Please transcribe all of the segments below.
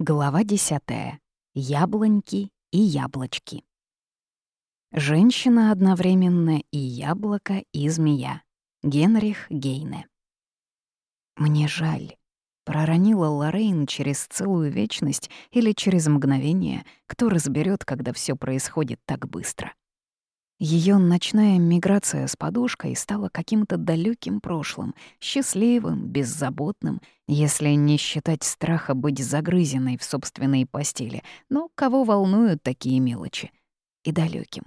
Глава десятая. Яблоньки и яблочки. Женщина одновременно и яблоко, и змея. Генрих Гейне. «Мне жаль», — проронила Лоррейн через целую вечность или через мгновение, кто разберет, когда все происходит так быстро. Ее ночная миграция с подушкой стала каким-то далеким прошлым, счастливым, беззаботным, если не считать страха быть загрызенной в собственной постели. Но кого волнуют такие мелочи? И далеким.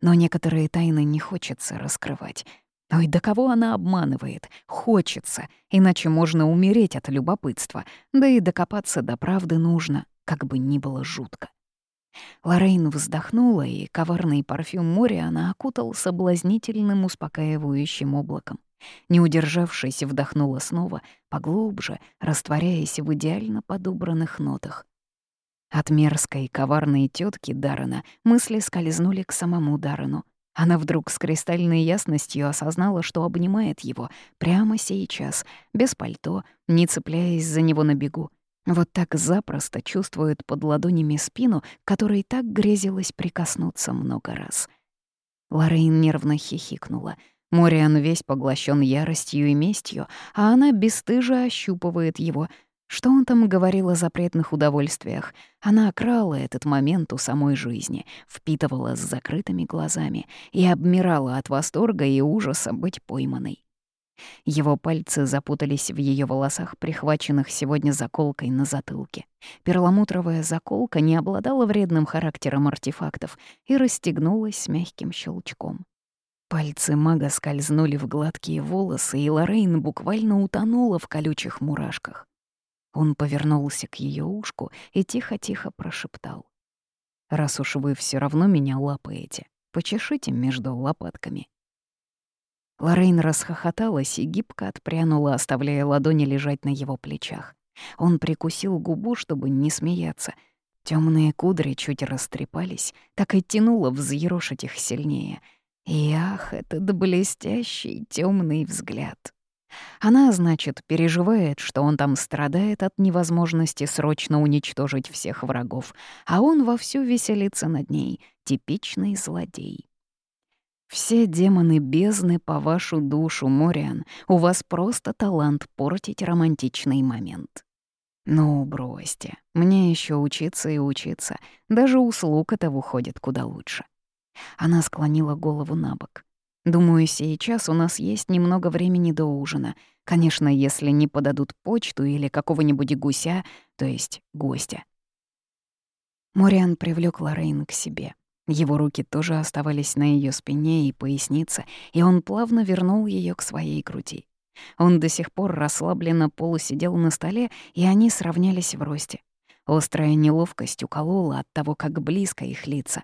Но некоторые тайны не хочется раскрывать. Ой, да кого она обманывает? Хочется, иначе можно умереть от любопытства. Да и докопаться до правды нужно, как бы ни было жутко. Лорейн вздохнула, и коварный парфюм моря она окутал соблазнительным успокаивающим облаком. Не удержавшись, вдохнула снова, поглубже, растворяясь в идеально подобранных нотах. От мерзкой коварной тетки Даррена мысли скользнули к самому Даррену. Она вдруг с кристальной ясностью осознала, что обнимает его прямо сейчас, без пальто, не цепляясь за него на бегу. Вот так запросто чувствует под ладонями спину, которой так грезилось прикоснуться много раз. Лорейн нервно хихикнула. Мориан весь поглощен яростью и местью, а она бесстыже ощупывает его. Что он там говорил о запретных удовольствиях? Она крала этот момент у самой жизни, впитывала с закрытыми глазами и обмирала от восторга и ужаса быть пойманной. Его пальцы запутались в ее волосах, прихваченных сегодня заколкой на затылке. Перламутровая заколка не обладала вредным характером артефактов и расстегнулась с мягким щелчком. Пальцы мага скользнули в гладкие волосы, и Лорейн буквально утонула в колючих мурашках. Он повернулся к ее ушку и тихо-тихо прошептал. «Раз уж вы все равно меня лапаете, почешите между лопатками». Лорейн расхохоталась и гибко отпрянула, оставляя ладони лежать на его плечах. Он прикусил губу, чтобы не смеяться. Темные кудри чуть растрепались, так и тянуло взъерошить их сильнее. И ах, этот блестящий темный взгляд. Она, значит, переживает, что он там страдает от невозможности срочно уничтожить всех врагов, а он вовсю веселится над ней, типичный злодей. Все демоны бездны по вашу душу, Мориан. У вас просто талант портить романтичный момент. Ну, бросьте. Мне еще учиться и учиться. Даже услуг это выходит куда лучше. Она склонила голову на бок. Думаю, сейчас у нас есть немного времени до ужина. Конечно, если не подадут почту или какого-нибудь гуся, то есть гостя. Мориан привлёк Лорейн к себе. Его руки тоже оставались на ее спине и пояснице, и он плавно вернул ее к своей груди. Он до сих пор расслабленно полусидел на столе, и они сравнялись в росте. Острая неловкость уколола от того, как близко их лица.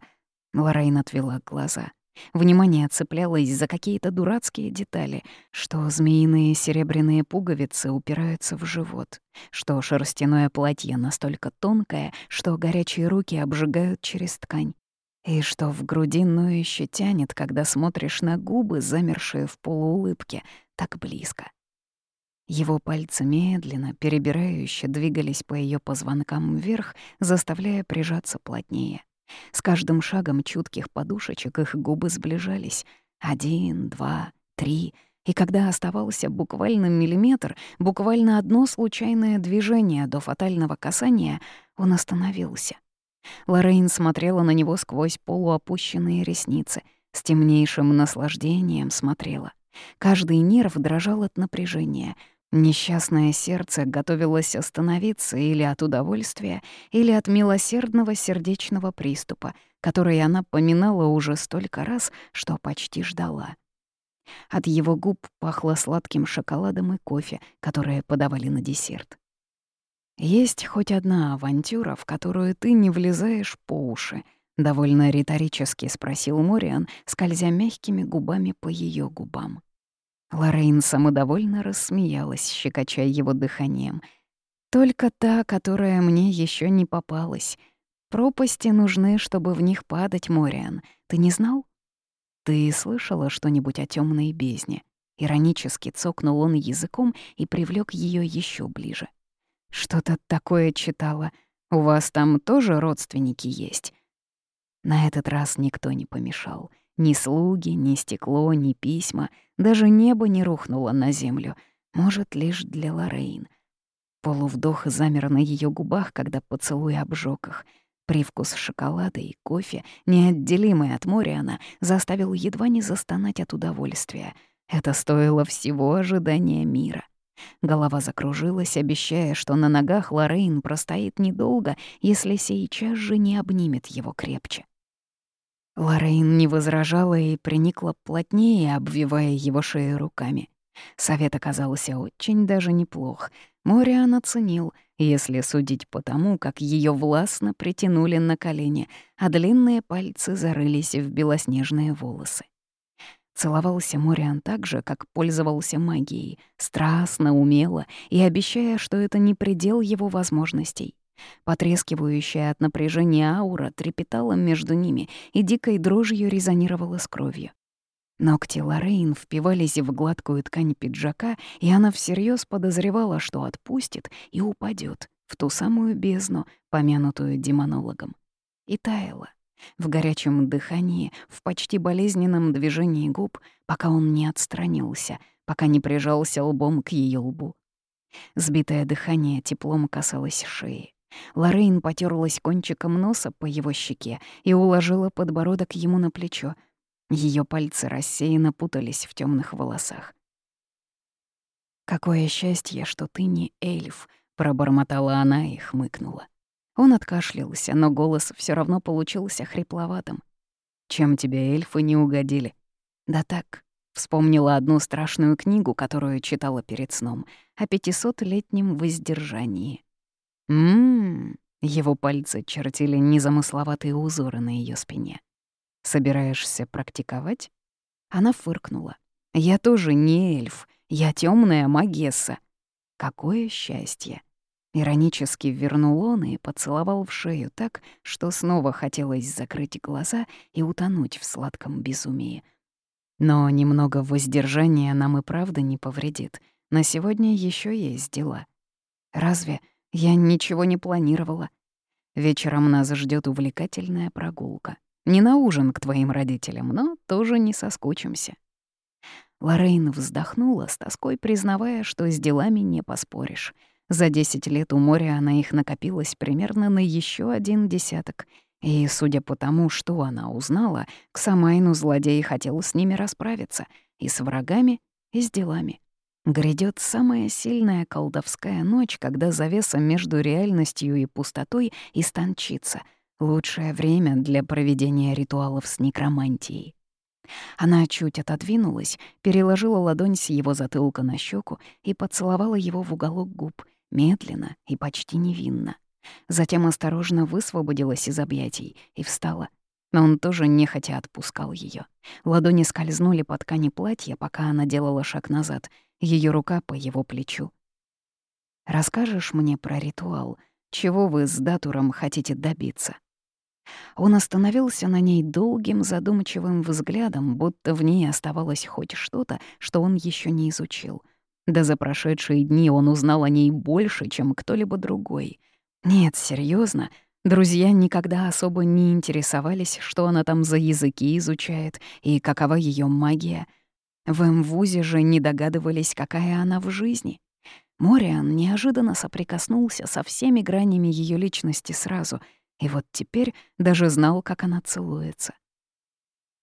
Лоррейн отвела глаза. Внимание цеплялось за какие-то дурацкие детали, что змеиные серебряные пуговицы упираются в живот, что шерстяное платье настолько тонкое, что горячие руки обжигают через ткань, и что в груди ноюще тянет, когда смотришь на губы, замершие в полуулыбке, так близко. Его пальцы медленно, перебирающе двигались по ее позвонкам вверх, заставляя прижаться плотнее. С каждым шагом чутких подушечек их губы сближались. Один, два, три. И когда оставался буквально миллиметр, буквально одно случайное движение до фатального касания, он остановился — Лоррейн смотрела на него сквозь полуопущенные ресницы, с темнейшим наслаждением смотрела. Каждый нерв дрожал от напряжения. Несчастное сердце готовилось остановиться или от удовольствия, или от милосердного сердечного приступа, который она поминала уже столько раз, что почти ждала. От его губ пахло сладким шоколадом и кофе, которые подавали на десерт. Есть хоть одна авантюра, в которую ты не влезаешь по уши? Довольно риторически спросил Мориан, скользя мягкими губами по ее губам. Лоррейн самодовольно рассмеялась, щекоча его дыханием. «Только та, которая мне еще не попалась. Пропасти нужны, чтобы в них падать, Мориан. Ты не знал?» «Ты слышала что-нибудь о темной бездне?» Иронически цокнул он языком и привлек ее еще ближе. Что-то такое читала. У вас там тоже родственники есть?» На этот раз никто не помешал. Ни слуги, ни стекло, ни письма, даже небо не рухнуло на землю. Может, лишь для Лорейн. Полувдох замер на ее губах, когда поцелуй обжег их. Привкус шоколада и кофе, неотделимый от Мориана, заставил едва не застонать от удовольствия. Это стоило всего ожидания мира. Голова закружилась, обещая, что на ногах Лорейн простоит недолго, если сейчас же не обнимет его крепче. Лорейн не возражала и приникла плотнее, обвивая его шею руками. Совет оказался очень даже неплох. Мориан оценил, если судить по тому, как ее властно притянули на колени, а длинные пальцы зарылись в белоснежные волосы. Целовался Мориан так же, как пользовался магией, страстно, умело и обещая, что это не предел его возможностей. Потрескивающая от напряжения аура трепетала между ними и дикой дрожью резонировала с кровью. Ногти Лорейн впивались в гладкую ткань пиджака, и она всерьез подозревала, что отпустит и упадет в ту самую бездну, помянутую демонологом. И таяла в горячем дыхании, в почти болезненном движении губ, пока он не отстранился, пока не прижался лбом к ее лбу. Сбитое дыхание теплом касалось шеи. Лорейн потерлась кончиком носа по его щеке и уложила подбородок ему на плечо. Ее пальцы рассеянно путались в темных волосах. «Какое счастье, что ты не эльф», — пробормотала она и хмыкнула. Он откашлялся, но голос все равно получился хрипловатым. «Чем тебе эльфы не угодили?» «Да так», Вспомнила одну страшную книгу, которую читала перед сном, о пятисотлетнем воздержании. Ммм, его пальцы чертили незамысловатые узоры на ее спине. «Собираешься практиковать?» Она фыркнула. «Я тоже не эльф, я темная магесса. Какое счастье!» Иронически вернул он и поцеловал в шею так, что снова хотелось закрыть глаза и утонуть в сладком безумии. Но немного воздержания нам и правда не повредит. На сегодня еще есть дела. Разве я ничего не планировала? Вечером нас ждет увлекательная прогулка. Не на ужин к твоим родителям, но тоже не соскучимся. Лорейн вздохнула с тоской, признавая, что с делами не поспоришь — за 10 лет у моря она их накопилась примерно на еще один десяток. И, судя по тому, что она узнала, к Самайну злодей хотел с ними расправиться. И с врагами, и с делами. Грядет самая сильная колдовская ночь, когда завеса между реальностью и пустотой истончится. Лучшее время для проведения ритуалов с некромантией. Она чуть отодвинулась, переложила ладонь с его затылка на щеку и поцеловала его в уголок губ, медленно и почти невинно. Затем осторожно высвободилась из объятий и встала. Но он тоже нехотя отпускал ее. Ладони скользнули по ткани платья, пока она делала шаг назад, ее рука по его плечу. «Расскажешь мне про ритуал? Чего вы с Датуром хотите добиться?» Он остановился на ней долгим задумчивым взглядом, будто в ней оставалось хоть что-то, что он еще не изучил. Да за прошедшие дни он узнал о ней больше, чем кто-либо другой. Нет, серьезно, друзья никогда особо не интересовались, что она там за языки изучает и какова ее магия. В Мвузе же не догадывались, какая она в жизни. Мориан неожиданно соприкоснулся со всеми гранями ее личности сразу, и вот теперь даже знал, как она целуется.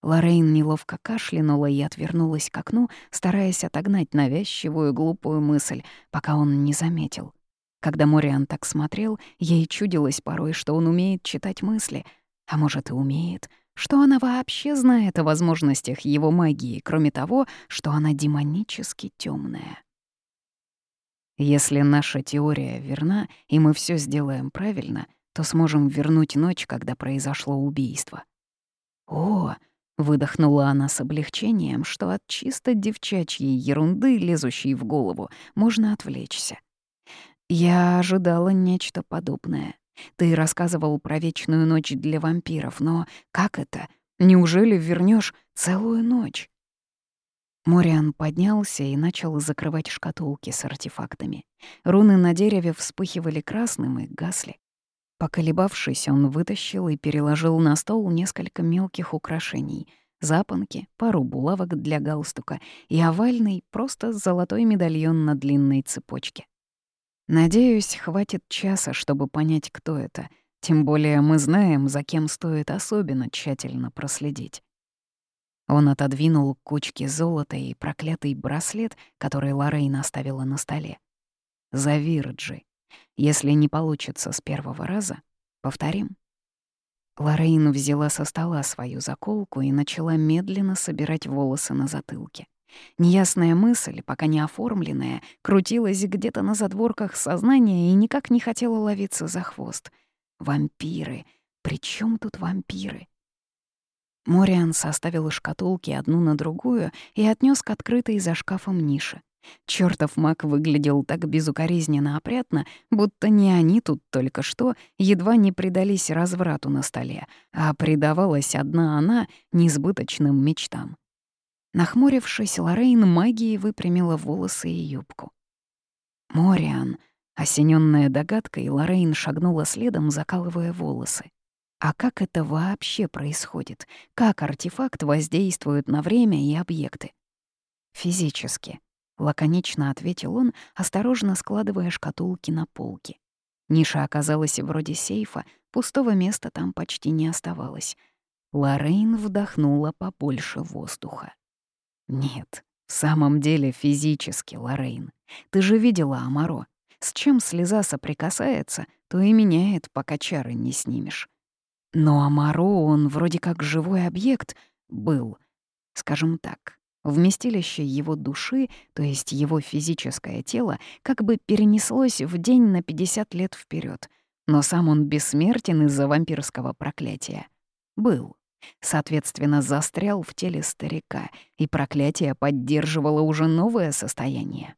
Лорейн неловко кашлянула и отвернулась к окну, стараясь отогнать навязчивую глупую мысль, пока он не заметил. Когда Мориан так смотрел, ей чудилось порой, что он умеет читать мысли, а может и умеет, что она вообще знает о возможностях его магии, кроме того, что она демонически темная. Если наша теория верна, и мы все сделаем правильно, то сможем вернуть ночь, когда произошло убийство. О, Выдохнула она с облегчением, что от чисто девчачьей ерунды, лезущей в голову, можно отвлечься. «Я ожидала нечто подобное. Ты рассказывал про вечную ночь для вампиров, но как это? Неужели вернешь целую ночь?» Мориан поднялся и начал закрывать шкатулки с артефактами. Руны на дереве вспыхивали красным и гасли. Поколебавшись, он вытащил и переложил на стол несколько мелких украшений — запонки, пару булавок для галстука и овальный, просто золотой медальон на длинной цепочке. Надеюсь, хватит часа, чтобы понять, кто это. Тем более мы знаем, за кем стоит особенно тщательно проследить. Он отодвинул к кучке золота и проклятый браслет, который Лоррейн оставила на столе. «За Вирджи. Если не получится с первого раза, повторим». Лоррейн взяла со стола свою заколку и начала медленно собирать волосы на затылке. Неясная мысль, пока не оформленная, крутилась где-то на задворках сознания и никак не хотела ловиться за хвост. Вампиры. При чем тут вампиры? Мориан составил шкатулки одну на другую и отнес к открытой за шкафом нише. Чёртов маг выглядел так безукоризненно опрятно, будто не они тут только что едва не предались разврату на столе, а предавалась одна она несбыточным мечтам. Нахмурившись, Лорейн магией выпрямила волосы и юбку. «Мориан», осенённая догадкой, Лорейн шагнула следом, закалывая волосы. А как это вообще происходит? Как артефакт воздействует на время и объекты? Физически, лаконично ответил он, осторожно складывая шкатулки на полки. Ниша оказалась вроде сейфа, пустого места там почти не оставалось. Лорейн вдохнула побольше воздуха. Нет, в самом деле физически, Лорейн. Ты же видела Амаро. С чем слеза соприкасается, то и меняет, пока чары не снимешь. Но Амаро, он вроде как живой объект был, скажем так. Вместилище его души, то есть его физическое тело, как бы перенеслось в день на 50 лет вперед, но сам он бессмертен из-за вампирского проклятия. Был. Соответственно, застрял в теле старика, и проклятие поддерживало уже новое состояние.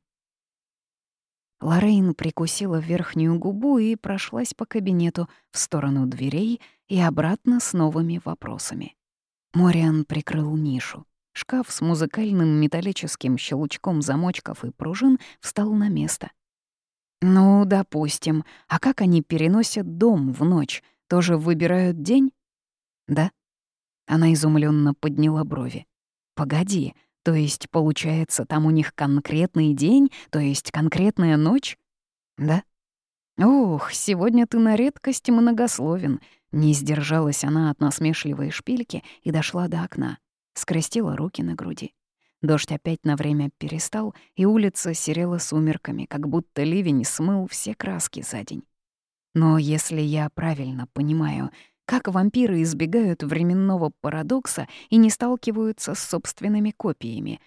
Лорейн прикусила верхнюю губу и прошлась по кабинету в сторону дверей и обратно с новыми вопросами. Мориан прикрыл нишу. Шкаф с музыкальным металлическим щелчком замочков и пружин встал на место. «Ну, допустим. А как они переносят дом в ночь? Тоже выбирают день?» «Да». Она изумленно подняла брови. «Погоди, то есть, получается, там у них конкретный день, то есть конкретная ночь? Да? Ух, сегодня ты на редкость многословен. Не сдержалась она от насмешливой шпильки и дошла до окна. Скрестила руки на груди. Дождь опять на время перестал, и улица серела сумерками, как будто ливень смыл все краски за день. Но если я правильно понимаю, как вампиры избегают временного парадокса и не сталкиваются с собственными копиями.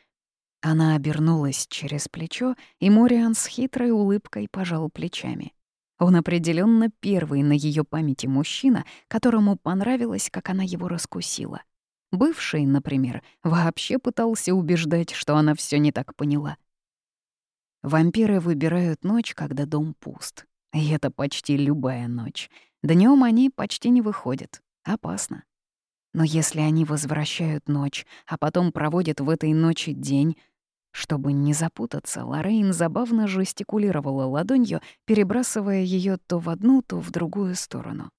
Она обернулась через плечо, и Мориан с хитрой улыбкой пожал плечами. Он определенно первый на ее памяти мужчина, которому понравилось, как она его раскусила. Бывший, например, вообще пытался убеждать, что она все не так поняла. Вампиры выбирают ночь, когда дом пуст. И это почти любая ночь. Днем они почти не выходят. Опасно. Но если они возвращают ночь, а потом проводят в этой ночи день... Чтобы не запутаться, Лоррейн забавно жестикулировала ладонью, перебрасывая ее то в одну, то в другую сторону.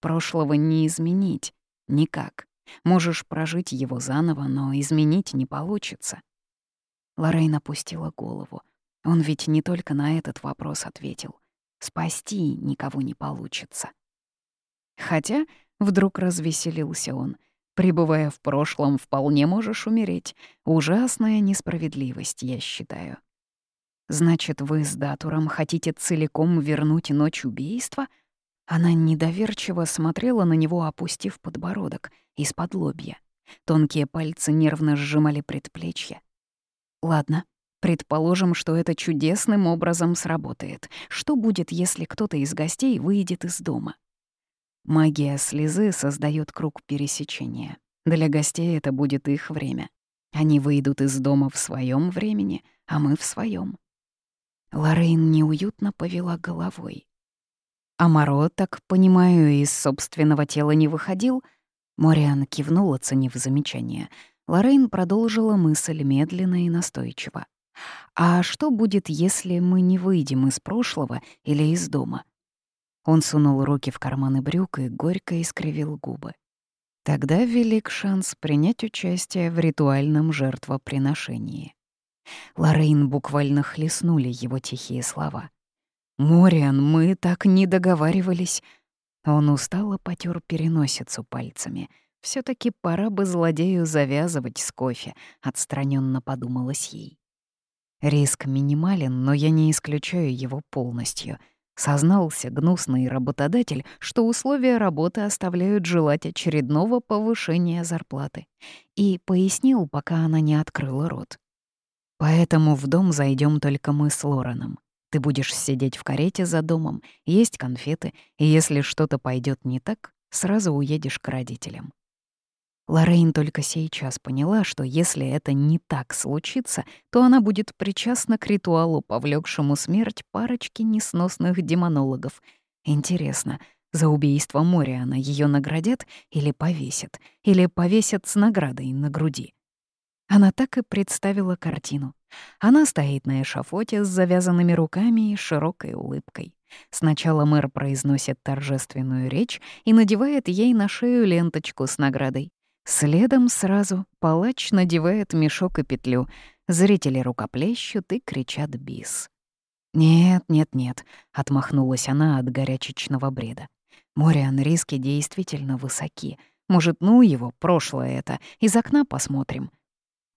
Прошлого не изменить. Никак. Можешь прожить его заново, но изменить не получится. Лоррейн опустила голову. Он ведь не только на этот вопрос ответил. Спасти никого не получится. Хотя вдруг развеселился он. Пребывая в прошлом, вполне можешь умереть. Ужасная несправедливость, я считаю. Значит, вы с Датуром хотите целиком вернуть ночь убийства? Она недоверчиво смотрела на него, опустив подбородок, из-под лобья. Тонкие пальцы нервно сжимали предплечья. Ладно, Предположим, что это чудесным образом сработает. Что будет, если кто-то из гостей выйдет из дома? Магия слезы создает круг пересечения. Для гостей это будет их время. Они выйдут из дома в своем времени, а мы в своем. Лорейн неуютно повела головой. А Моро, так понимаю, из собственного тела не выходил? Мориан кивнул, оценив замечание. Лорейн продолжила мысль медленно и настойчиво. А что будет, если мы не выйдем из прошлого или из дома? Он сунул руки в карманы брюк и горько искривил губы. Тогда велик шанс принять участие в ритуальном жертвоприношении. Лорейн буквально хлестнули его тихие слова. «Мориан, мы так не договаривались». Он устало потер переносицу пальцами. все таки пора бы злодею завязывать с кофе», — отстраненно подумалось ей. Риск минимален, но я не исключаю его полностью — Сознался гнусный работодатель, что условия работы оставляют желать очередного повышения зарплаты. И пояснил, пока она не открыла рот. «Поэтому в дом зайдем только мы с Лореном. Ты будешь сидеть в карете за домом, есть конфеты, и если что-то пойдет не так, сразу уедешь к родителям. Лоррейн только сейчас поняла, что если это не так случится, то она будет причастна к ритуалу, повлекшему смерть парочки несносных демонологов. Интересно, за убийство Мориана ее наградят или повесят, или повесят с наградой на груди? Она так и представила картину. Она стоит на эшафоте с завязанными руками и широкой улыбкой. Сначала мэр произносит торжественную речь и надевает ей на шею ленточку с наградой. Следом сразу палач надевает мешок и петлю. Зрители рукоплещут и кричат бис. «Нет, нет, нет», — отмахнулась она от горячечного бреда. «Мориан, риски действительно высоки. Может, ну его, прошлое это, из окна посмотрим».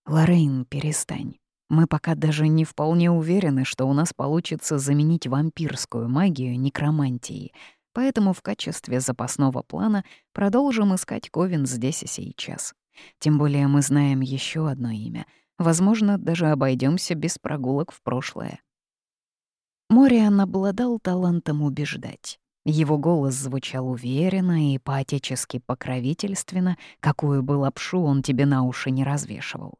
«Лоррейн, перестань. Мы пока даже не вполне уверены, что у нас получится заменить вампирскую магию некромантией. Поэтому в качестве запасного плана продолжим искать Ковен здесь и сейчас. Тем более мы знаем еще одно имя. Возможно, даже обойдемся без прогулок в прошлое. Мориан обладал талантом убеждать. Его голос звучал уверенно и по-отечески покровительственно, какую бы лапшу он тебе на уши не развешивал.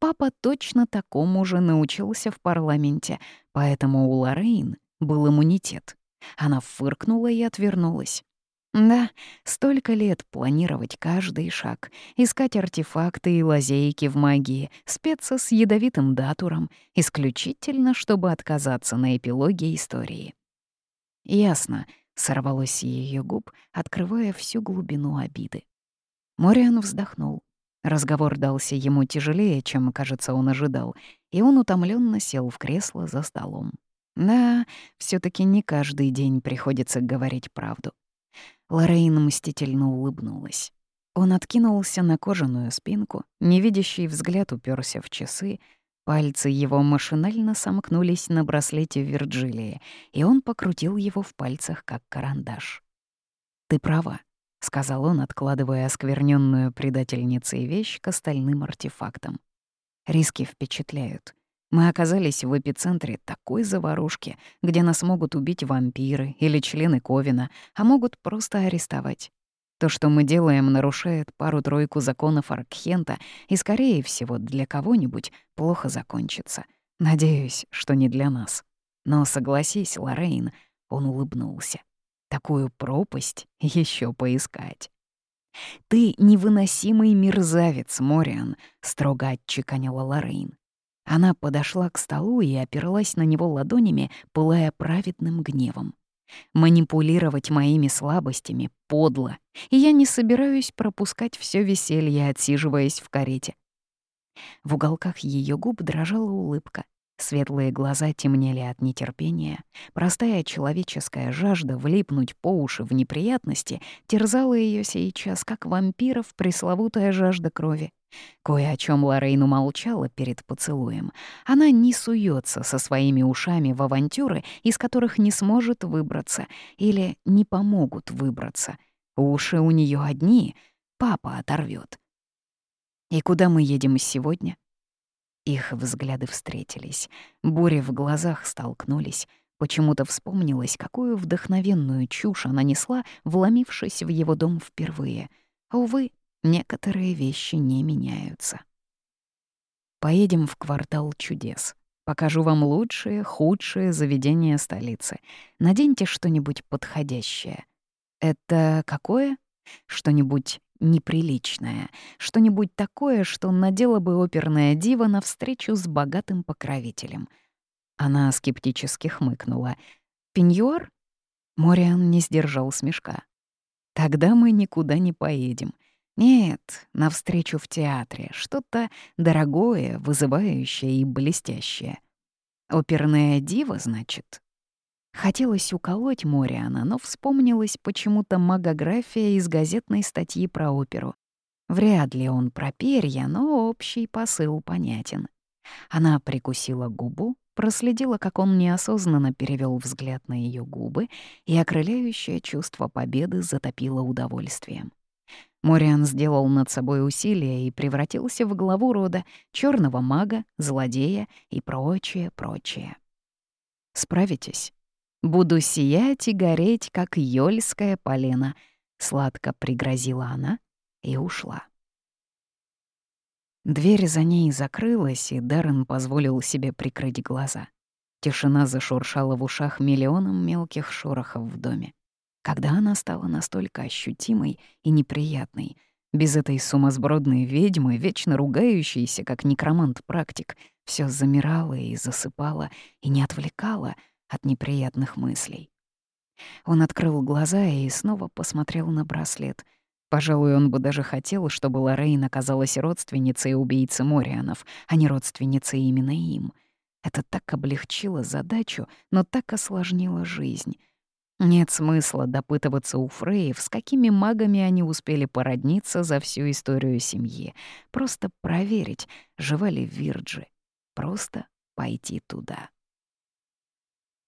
Папа точно такому же научился в парламенте, поэтому у Лоррейн был иммунитет. Она фыркнула и отвернулась. Да, столько лет планировать каждый шаг, искать артефакты и лазейки в магии, спеться с ядовитым датуром, исключительно, чтобы отказаться на эпилоге истории. «Ясно», — сорвалось с ее губ, открывая всю глубину обиды. Мориан вздохнул. Разговор дался ему тяжелее, чем, кажется, он ожидал, и он утомленно сел в кресло за столом. Да, все таки не каждый день приходится говорить правду. Лорейн мстительно улыбнулась. Он откинулся на кожаную спинку, невидящий взгляд уперся в часы, пальцы его машинально сомкнулись на браслете Вирджилии, и он покрутил его в пальцах, как карандаш. «Ты права», — сказал он, откладывая оскверненную предательницей вещь к остальным артефактам. «Риски впечатляют. Мы оказались в эпицентре такой заварушки, где нас могут убить вампиры или члены Ковина, а могут просто арестовать. То, что мы делаем, нарушает пару-тройку законов Аркхента и, скорее всего, для кого-нибудь плохо закончится. Надеюсь, что не для нас. Но согласись, Лоррейн, он улыбнулся. Такую пропасть еще поискать. «Ты невыносимый мерзавец, Мориан», — строго отчеканила Лоррейн. Она подошла к столу и оперлась на него ладонями, пылая праведным гневом. Манипулировать моими слабостями подло, и я не собираюсь пропускать все веселье, отсиживаясь в карете. В уголках ее губ дрожала улыбка. Светлые глаза темнели от нетерпения. Простая человеческая жажда влипнуть по уши в неприятности терзала ее сейчас, как вампиров пресловутая жажда крови. Кое о чем Лоррейн умолчала перед поцелуем. Она не суется со своими ушами в авантюры, из которых не сможет выбраться или не помогут выбраться. Уши у нее одни, папа оторвет. «И куда мы едем сегодня?» Их взгляды встретились, бури в глазах столкнулись. Почему-то вспомнилось, какую вдохновенную чушь она несла, вломившись в его дом впервые. Увы, некоторые вещи не меняются. Поедем в квартал чудес. Покажу вам лучшие, худшие заведения столицы. Наденьте что-нибудь подходящее. Это какое? Что-нибудь неприличное, что-нибудь такое, что надела бы оперная дива на встречу с богатым покровителем. Она скептически хмыкнула. «Пеньюар? Мориан не сдержал смешка. «Тогда мы никуда не поедем. Нет, навстречу в театре, что-то дорогое, вызывающее и блестящее. Оперная дива, значит?» Хотелось уколоть Мориана, но вспомнилась почему-то магография из газетной статьи про оперу. Вряд ли он про перья, но общий посыл понятен. Она прикусила губу, проследила, как он неосознанно перевел взгляд на ее губы, и окрыляющее чувство победы затопило удовольствием. Мориан сделал над собой усилие и превратился в главу рода черного мага, злодея и прочее, прочее. «Справитесь?» Буду сиять и гореть, как ёльская полена», — сладко пригрозила она и ушла. Дверь за ней закрылась, и Даррен позволил себе прикрыть глаза. Тишина зашуршала в ушах миллионом мелких шорохов в доме. Когда она стала настолько ощутимой и неприятной, без этой сумасбродной ведьмы, вечно ругающейся, как некромант-практик, все замирало и засыпало и не отвлекало — от неприятных мыслей. Он открыл глаза и снова посмотрел на браслет. Пожалуй, он бы даже хотел, чтобы Лоррейн оказалась родственницей убийцы Морианов, а не родственницей именно им. Это так облегчило задачу, но так осложнило жизнь. Нет смысла допытываться у Фреев, с какими магами они успели породниться за всю историю семьи. Просто проверить, жива ли Вирджи. Просто пойти туда.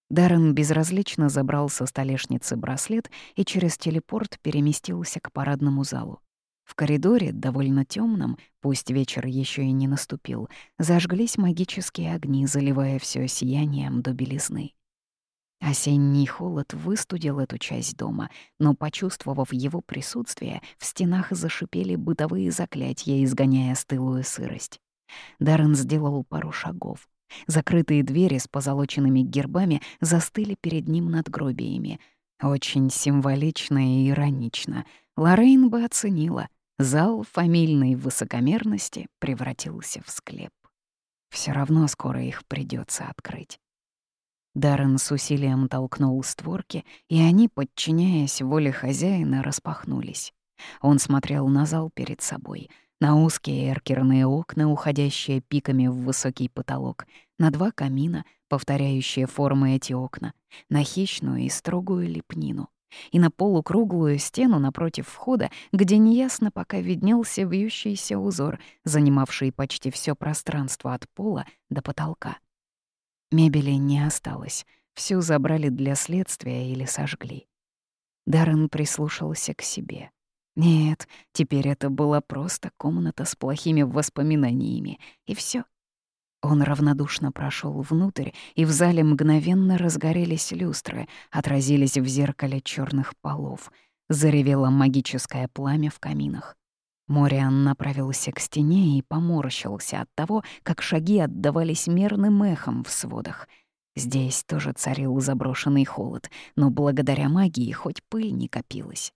Даррен безразлично забрал со столешницы браслет и через телепорт переместился к парадному залу. В коридоре, довольно темном, пусть вечер еще и не наступил, зажглись магические огни, заливая все сиянием до белизны. Осенний холод выстудил эту часть дома, но, почувствовав его присутствие, в стенах зашипели бытовые заклятия, изгоняя стылую сырость. Даррен сделал пару шагов. Закрытые двери с позолоченными гербами застыли перед ним над гробиями. Очень символично и иронично. Лоррейн бы оценила. Зал фамильной высокомерности превратился в склеп. Все равно скоро их придется открыть. Даррен с усилием толкнул створки, и они, подчиняясь воле хозяина, распахнулись. Он смотрел на зал перед собой — на узкие эркерные окна, уходящие пиками в высокий потолок, на два камина, повторяющие формы эти окна, на хищную и строгую лепнину. И на полукруглую стену напротив входа, где неясно пока виднелся вьющийся узор, занимавший почти все пространство от пола до потолка. Мебели не осталось, всю забрали для следствия или сожгли. Даррен прислушался к себе — нет, теперь это была просто комната с плохими воспоминаниями, и все. Он равнодушно прошел внутрь, и в зале мгновенно разгорелись люстры, отразились в зеркале черных полов. Заревело магическое пламя в каминах. Мориан направился к стене и поморщился от того, как шаги отдавались мерным эхом в сводах. Здесь тоже царил заброшенный холод, но благодаря магии хоть пыль не копилась.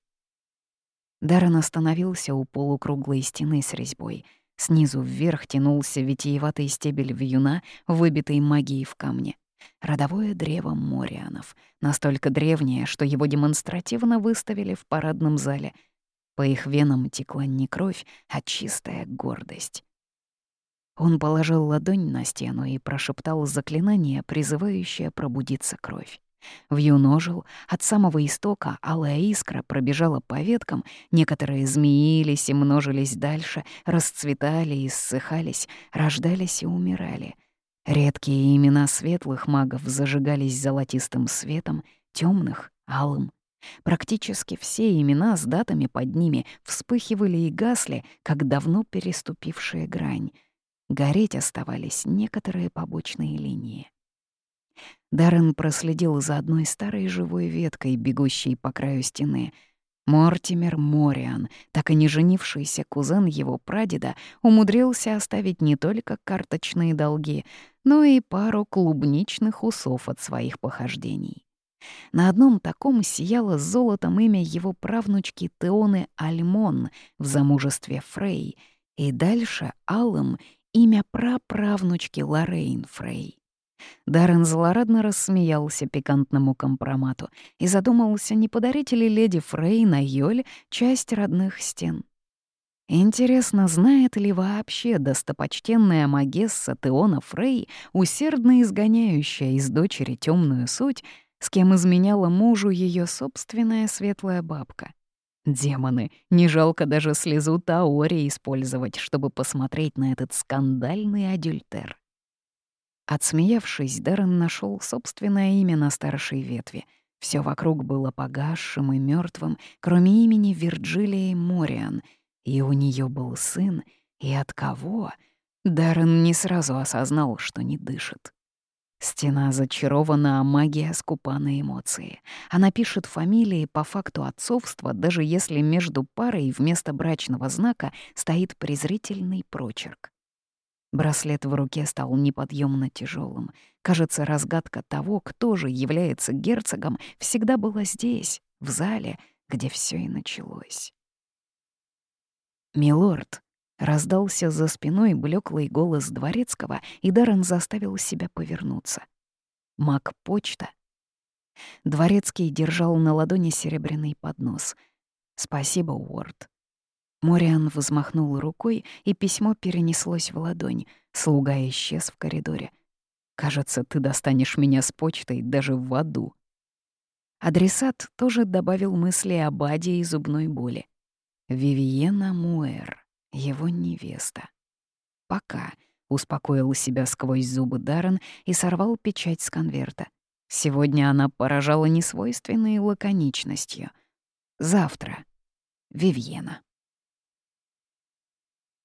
Даррен остановился у полукруглой стены с резьбой. Снизу вверх тянулся витиеватый стебель вьюна, выбитый магией в камне. Родовое древо Морианов, настолько древнее, что его демонстративно выставили в парадном зале. По их венам текла не кровь, а чистая гордость. Он положил ладонь на стену и прошептал заклинание, призывающее пробудиться кровь. Вьюножил, от самого истока алая искра пробежала по веткам, некоторые змеились и множились дальше, расцветали и ссыхались, рождались и умирали. Редкие имена светлых магов зажигались золотистым светом, темных — алым. Практически все имена с датами под ними вспыхивали и гасли, как давно переступившие грань. Гореть оставались некоторые побочные линии. Даррен проследил за одной старой живой веткой, бегущей по краю стены. Мортимер Мориан, так и не женившийся кузен его прадеда, умудрился оставить не только карточные долги, но и пару клубничных усов от своих похождений. На одном таком сияло золотом имя его правнучки Теоны Альмон в замужестве Фрей, и дальше алым имя праправнучки Лоррейн Фрей. Даррен злорадно рассмеялся пикантному компромату и задумался, не подарить ли леди Фрей на Йоль часть родных стен. Интересно, знает ли вообще достопочтенная магесса Теона Фрей, усердно изгоняющая из дочери темную суть, с кем изменяла мужу ее собственная светлая бабка? Демоны, не жалко даже слезу Таори использовать, чтобы посмотреть на этот скандальный адюльтер. Отсмеявшись, Даррен нашел собственное имя на старшей ветви. Все вокруг было погасшим и мертвым, кроме имени Вирджилии Мориан — и у нее был сын, и от кого? Даррен не сразу осознал, что не дышит. Стена зачарована, а магия скупа на эмоции. Она пишет фамилии по факту отцовства, даже если между парой вместо брачного знака стоит презрительный прочерк. Браслет в руке стал неподъемно тяжелым. Кажется, разгадка того, кто же является герцогом, всегда была здесь, в зале, где все и началось. «Милорд!» — раздался за спиной блеклый голос дворецкого, и Даррен заставил себя повернуться. «Мак-почта!» Дворецкий держал на ладони серебряный поднос. «Спасибо, Уорд». Мориан взмахнул рукой, и письмо перенеслось в ладонь. Слуга исчез в коридоре. «Кажется, ты достанешь меня с почтой даже в аду». Адресат тоже добавил мысли об аде и зубной боли. Вивиена Муэр, его невеста. Пока успокоил себя сквозь зубы Даррен и сорвал печать с конверта. Сегодня она поражала несвойственной лаконичностью. Завтра. Вивьена.